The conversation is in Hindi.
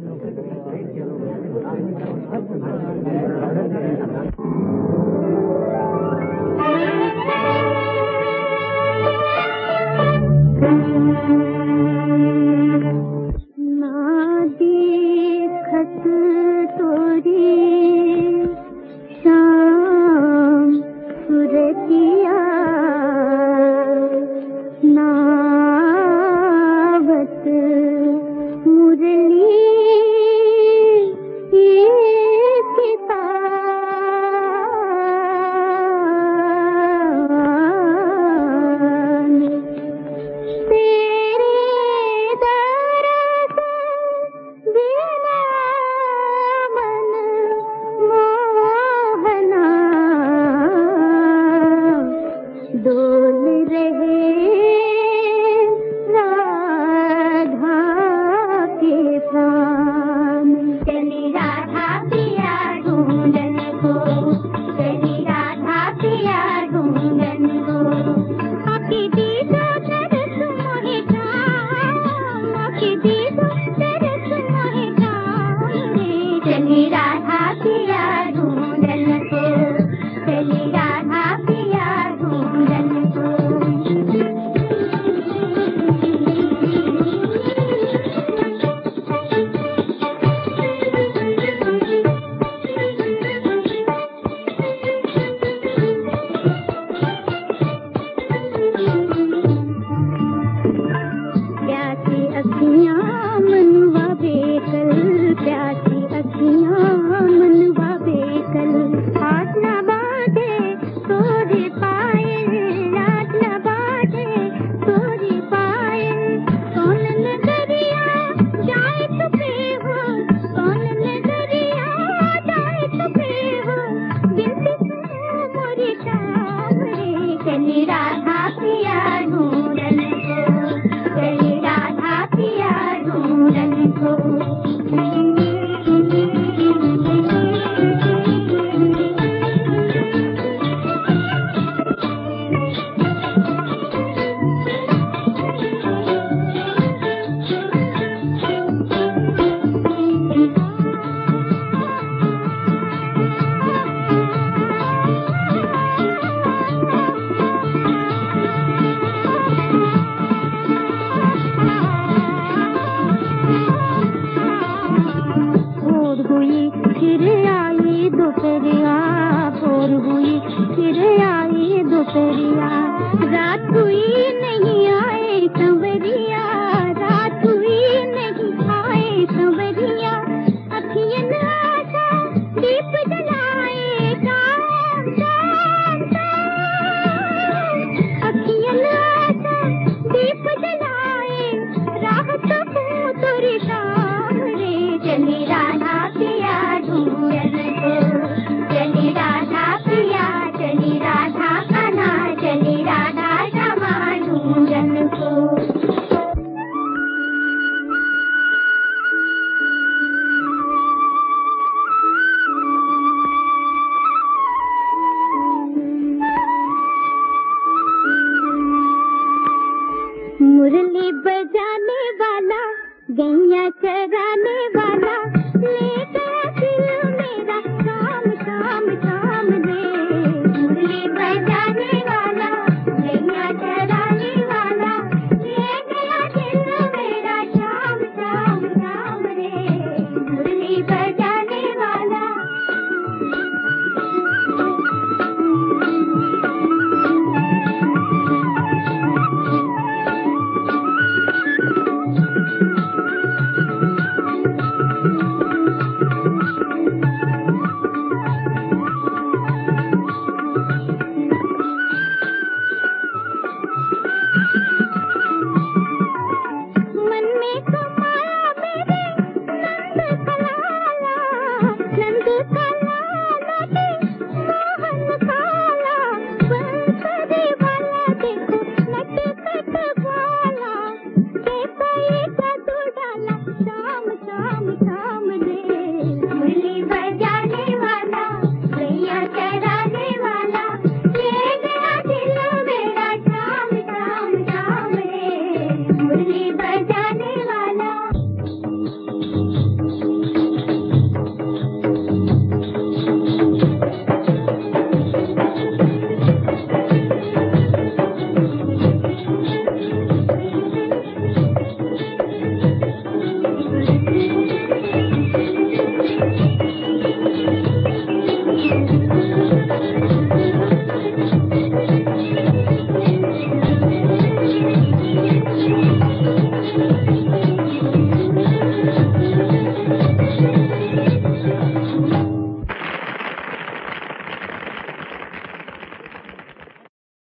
Thank you. राधा पिया ढूँढने दोपहरिया भोर हुई फिर आई दोपहरिया। रात हुई नहीं आए कंवरिया। गैया चरा में